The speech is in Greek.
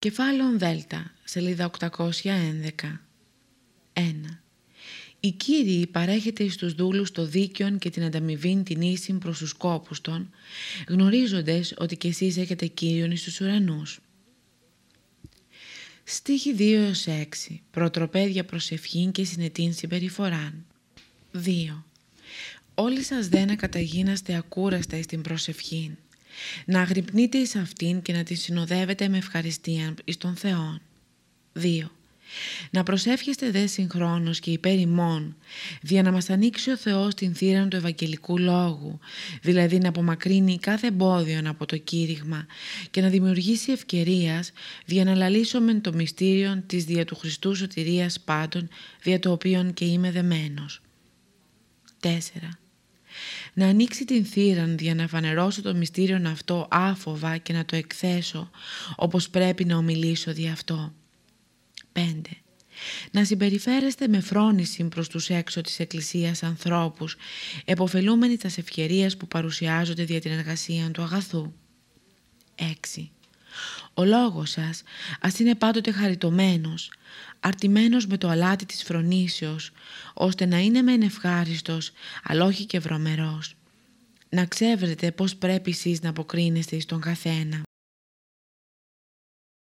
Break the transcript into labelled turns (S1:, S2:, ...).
S1: Κεφάλαιο Δέλτα, σελίδα 811. 1. Οι Κύριοι παρέχεται στους δούλους το δίκαιον και την ανταμοιβή την ίση προς τους κόπους των, γνωρίζοντες ότι κι εσείς έχετε Κύριον εις τους ουρανούς. Στίχη 2 6. Προτροπέδια προσευχήν και συνετήν συμπεριφοράν. 2. Όλοι σας δεν καταγίναστε ακούραστα εις την προσευχήν να αγρυπνείτε εις αυτήν και να τη συνοδεύετε με ευχαριστία εις τον Θεόν. 2. Να προσεύχεστε δε συγχρόνως και υπέρ ημών, δια να μας ανοίξει ο Θεός την θύρα του Ευαγγελικού Λόγου, δηλαδή να απομακρύνει κάθε εμπόδιο από το κήρυγμα και να δημιουργήσει ευκαιρίας δια να λαλήσουμε το μυστήριο της δια του Χριστού σωτηρίας πάντων, δια το οποίον και είμαι δεμένος. 4 να ανοίξει την θύραν για να φανερώσω το μυστήριο αυτό άφοβα και να το εκθέσω όπως πρέπει να ομιλήσω δι' αυτό. 5. Να συμπεριφέρεστε με φρόνηση προς τους έξω της Εκκλησίας ανθρώπους, εποφελούμενοι τας ευκαιρίες που παρουσιάζονται δια την εργασία του αγαθού. 6. Ο λόγος σας ας είναι πάντοτε χαριτωμένος, αρτημένος με το αλάτι της φρονήσεως, ώστε να είναι μεν ευχάριστος, αλλά όχι και βρωμερός. Να ξέρετε πώς πρέπει εσείς να αποκρίνεστε στον καθένα.